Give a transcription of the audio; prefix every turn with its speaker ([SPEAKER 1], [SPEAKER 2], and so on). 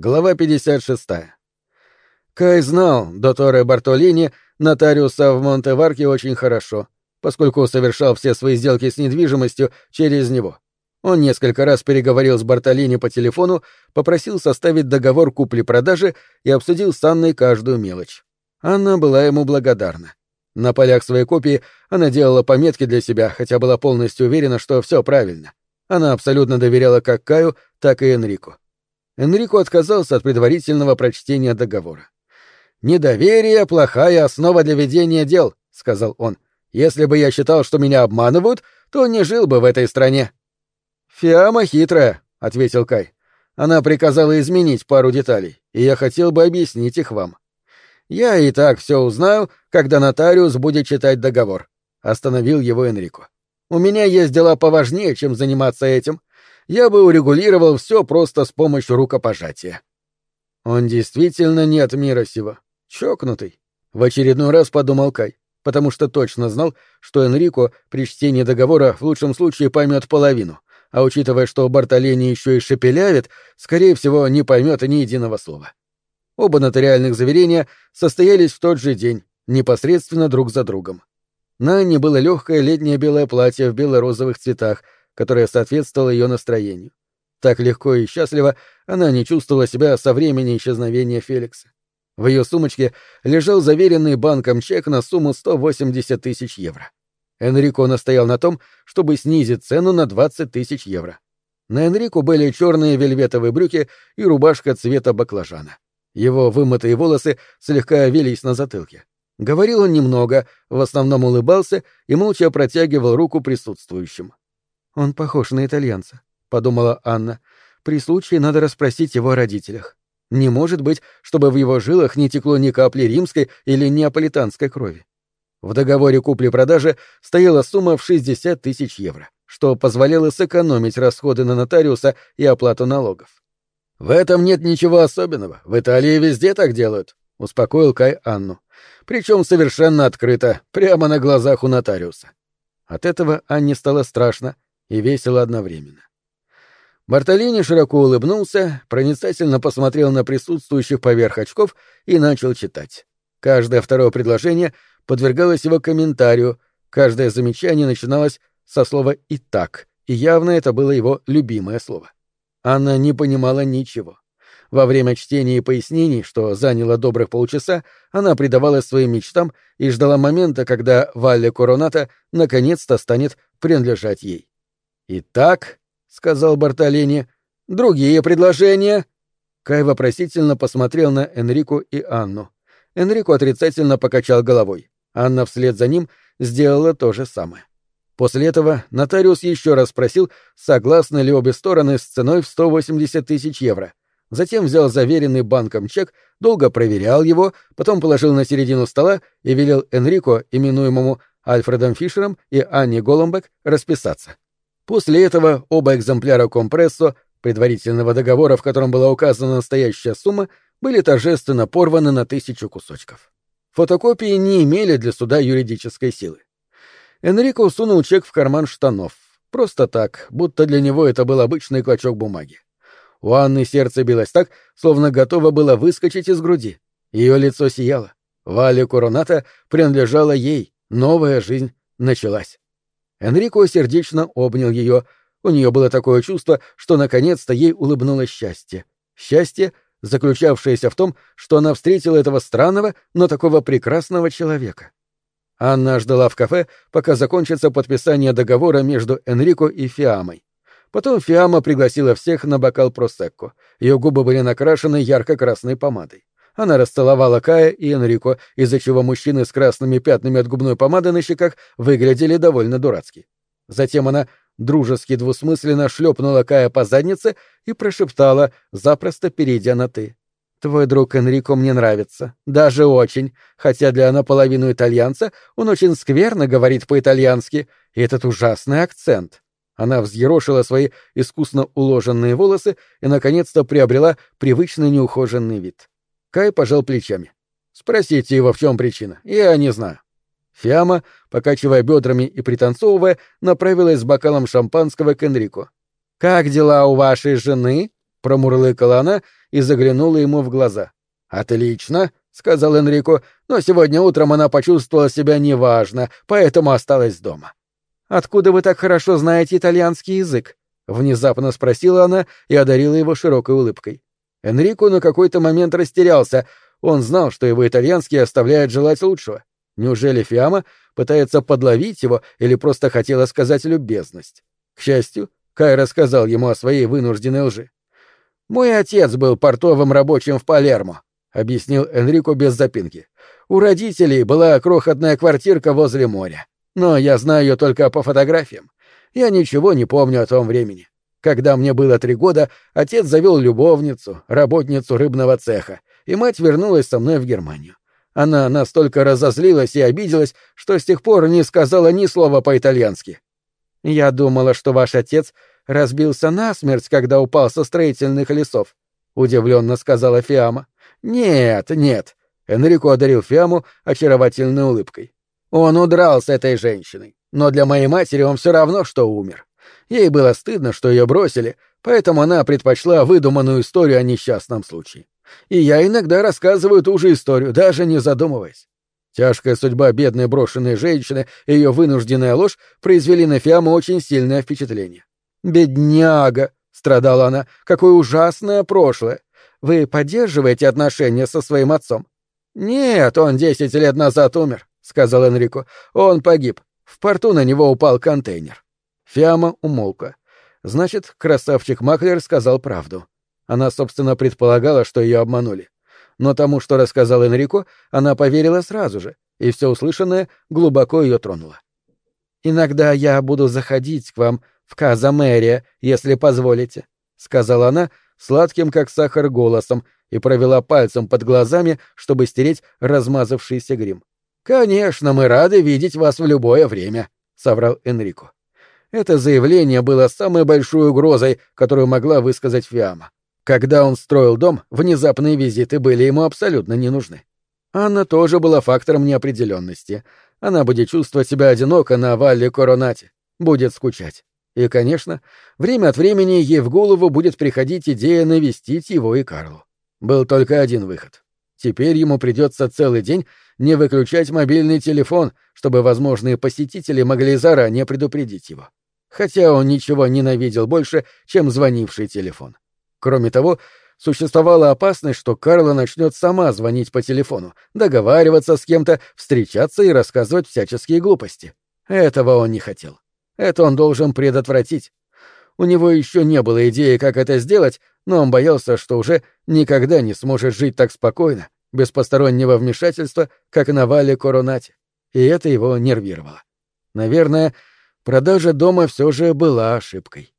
[SPEAKER 1] Глава 56. Кай знал Доторе Бартолини, нотариуса в Монтеварке, очень хорошо, поскольку совершал все свои сделки с недвижимостью через него. Он несколько раз переговорил с Бартолини по телефону, попросил составить договор купли-продажи и обсудил с Анной каждую мелочь. Анна была ему благодарна. На полях своей копии она делала пометки для себя, хотя была полностью уверена, что все правильно. Она абсолютно доверяла как Каю, так и Энрику. Энрико отказался от предварительного прочтения договора. «Недоверие — плохая основа для ведения дел», — сказал он. «Если бы я считал, что меня обманывают, то не жил бы в этой стране». «Фиама хитрая», — ответил Кай. «Она приказала изменить пару деталей, и я хотел бы объяснить их вам». «Я и так все узнаю, когда нотариус будет читать договор», — остановил его Энрико. «У меня есть дела поважнее, чем заниматься этим я бы урегулировал все просто с помощью рукопожатия. Он действительно не от мира сего. Чокнутый. В очередной раз подумал Кай, потому что точно знал, что Энрико при чтении договора в лучшем случае поймет половину, а учитывая, что Бартолени еще и шепелявит, скорее всего, не поймет ни единого слова. Оба нотариальных заверения состоялись в тот же день, непосредственно друг за другом. На Анне было легкое летнее белое платье в бело-розовых цветах — которое соответствовало ее настроению. Так легко и счастливо она не чувствовала себя со времени исчезновения Феликса. В ее сумочке лежал заверенный банком чек на сумму 180 тысяч евро. Энрико настоял на том, чтобы снизить цену на 20 тысяч евро. На Энрико были черные вельветовые брюки и рубашка цвета баклажана. Его вымытые волосы слегка велись на затылке. Говорил он немного, в основном улыбался и молча протягивал руку присутствующим. «Он похож на итальянца», — подумала Анна. «При случае надо расспросить его о родителях. Не может быть, чтобы в его жилах не текло ни капли римской или неаполитанской крови». В договоре купли-продажи стояла сумма в 60 тысяч евро, что позволяло сэкономить расходы на нотариуса и оплату налогов. «В этом нет ничего особенного. В Италии везде так делают», — успокоил Кай Анну. «Причем совершенно открыто, прямо на глазах у нотариуса». От этого Анне стало страшно, и весело одновременно. Бартолини широко улыбнулся, проницательно посмотрел на присутствующих поверх очков и начал читать. Каждое второе предложение подвергалось его комментарию, каждое замечание начиналось со слова «и так», и явно это было его любимое слово. Анна не понимала ничего. Во время чтения и пояснений, что заняло добрых полчаса, она предавалась своим мечтам и ждала момента, когда Валле Короната наконец-то станет принадлежать ей. «Итак», — сказал Бартолини, — «другие предложения?» Кай вопросительно посмотрел на Энрику и Анну. Энрику отрицательно покачал головой. Анна вслед за ним сделала то же самое. После этого нотариус еще раз спросил, согласны ли обе стороны с ценой в 180 тысяч евро. Затем взял заверенный банком чек, долго проверял его, потом положил на середину стола и велел Энрико, именуемому Альфредом Фишером и Анне Голомбек, расписаться. После этого оба экземпляра компрессо, предварительного договора, в котором была указана настоящая сумма, были торжественно порваны на тысячу кусочков. Фотокопии не имели для суда юридической силы. Энрико сунул чек в карман штанов. Просто так, будто для него это был обычный клочок бумаги. У Анны сердце билось так, словно готово было выскочить из груди. Ее лицо сияло. Валя Короната принадлежала ей, новая жизнь началась. Энрико сердечно обнял ее. У нее было такое чувство, что наконец-то ей улыбнулось счастье. Счастье, заключавшееся в том, что она встретила этого странного, но такого прекрасного человека. Анна ждала в кафе, пока закончится подписание договора между Энрико и Фиамой. Потом Фиама пригласила всех на бокал просекко. Ее губы были накрашены ярко-красной помадой. Она расцеловала Кая и Энрико, из-за чего мужчины с красными пятнами от губной помады на щеках выглядели довольно дурацки. Затем она дружески двусмысленно шлепнула Кая по заднице и прошептала, запросто перейдя на «ты». «Твой друг Энрико мне нравится. Даже очень. Хотя для наполовину итальянца он очень скверно говорит по-итальянски. И этот ужасный акцент». Она взъерошила свои искусно уложенные волосы и, наконец-то, приобрела привычный неухоженный вид. Кай пожал плечами. Спросите его, в чем причина. Я не знаю. Фиама, покачивая бедрами и пританцовывая, направилась с бокалом шампанского к Энрико. «Как дела у вашей жены?» — промурлыкала она и заглянула ему в глаза. «Отлично», — сказал Энрико, — «но сегодня утром она почувствовала себя неважно, поэтому осталась дома».
[SPEAKER 2] «Откуда вы так хорошо знаете итальянский язык?» — внезапно спросила она и одарила его широкой улыбкой.
[SPEAKER 1] Энрико на какой-то момент растерялся. Он знал, что его итальянский оставляет желать лучшего. Неужели Фиама пытается подловить его или просто хотела сказать любезность? К счастью, Кай рассказал ему о своей вынужденной лжи. «Мой отец был портовым рабочим в Палермо», — объяснил Энрико без запинки. «У родителей была крохотная квартирка возле моря. Но я знаю ее только по фотографиям. Я ничего не помню о том времени. Когда мне было три года, отец завел любовницу, работницу рыбного цеха, и мать вернулась со мной в Германию. Она настолько разозлилась и обиделась, что с тех пор не сказала ни слова по-итальянски.
[SPEAKER 2] «Я думала, что ваш отец разбился насмерть, когда упал со строительных лесов», — удивленно сказала Фиама.
[SPEAKER 1] «Нет, нет», — Энрико одарил Фиаму очаровательной улыбкой. «Он удрал с этой женщиной, но для моей матери он все равно, что умер. Ей было стыдно, что ее бросили, поэтому она предпочла выдуманную историю о несчастном случае. И я иногда рассказываю ту же историю, даже не задумываясь. Тяжкая судьба бедной брошенной женщины и ее вынужденная ложь произвели на Фиаму очень сильное впечатление. «Бедняга!» — страдала она. «Какое ужасное прошлое! Вы поддерживаете отношения со своим отцом?» «Нет, он десять лет назад умер», — сказал Энрико. «Он погиб. В порту на него упал контейнер». Фиама умолкла. Значит, красавчик Маклер сказал правду. Она, собственно, предполагала, что ее обманули. Но тому, что рассказал Энрико, она поверила сразу же, и все услышанное глубоко ее тронуло. «Иногда я буду заходить к вам в Казамерия, если позволите», — сказала она сладким, как сахар, голосом и провела пальцем под глазами, чтобы стереть размазавшийся грим. «Конечно, мы рады видеть вас в любое время», — соврал Энрико. Это заявление было самой большой угрозой, которую могла высказать Фиама. Когда он строил дом, внезапные визиты были ему абсолютно не нужны. Анна тоже была фактором неопределенности. Она будет чувствовать себя одиноко на Валле Коронате, будет скучать. И, конечно, время от времени ей в голову будет приходить идея навестить его и Карлу. Был только один выход. Теперь ему придется целый день не выключать мобильный телефон, чтобы возможные посетители могли заранее предупредить его хотя он ничего ненавидел больше, чем звонивший телефон. Кроме того, существовала опасность, что Карла начнет сама звонить по телефону, договариваться с кем-то, встречаться и рассказывать всяческие глупости. Этого он не хотел. Это он должен предотвратить. У него еще не было идеи, как это сделать, но он боялся, что уже никогда не сможет жить так спокойно, без постороннего вмешательства, как на Вале Коронате. И это его нервировало. Наверное, Продажа дома все же была ошибкой.